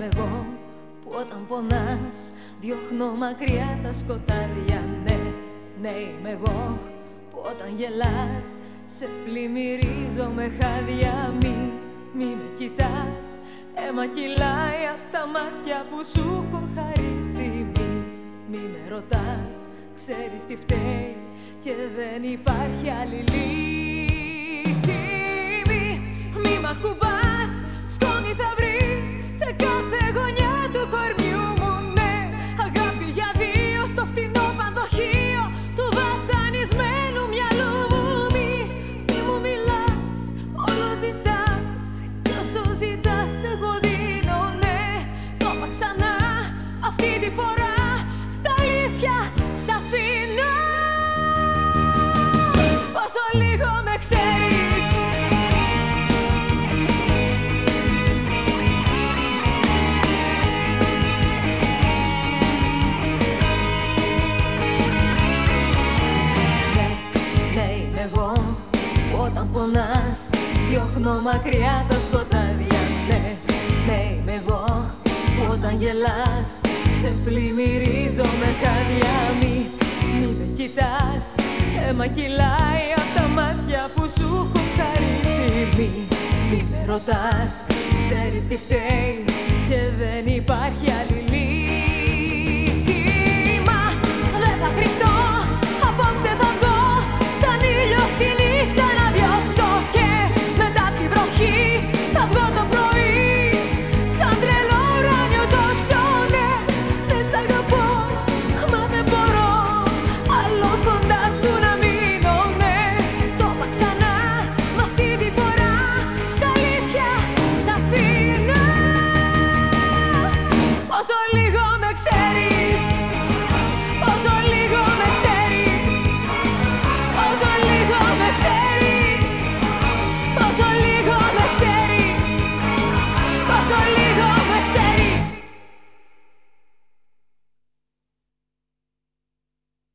εγώ που όταν πονάς διώχνω μακριά τα σκοτάδια. Ναι, ναι είμαι εγώ που όταν γελάς σε πλημμυρίζω με χάδια. Μη, μη με κοιτάς Αίμα κυλάει απ' τα μάτια που σου έχω χαρίσει. Μη, μη με ρωτάς, ξέρεις τι φταίει Και δεν υπάρχει άλλη λύση διώχνω μακριά τα σκοτάδια. Ναι, ναι είμαι εγώ που όταν γελάς σε πλημμυρίζω με χάδια. Μη, μη με κοιτάς, αίμα κυλάει απ' τα μάτια που σου έχω χαρίσει. Μη, μη με ρωτάς, ξέρεις τι φταίει και δεν υπάρχει άλλη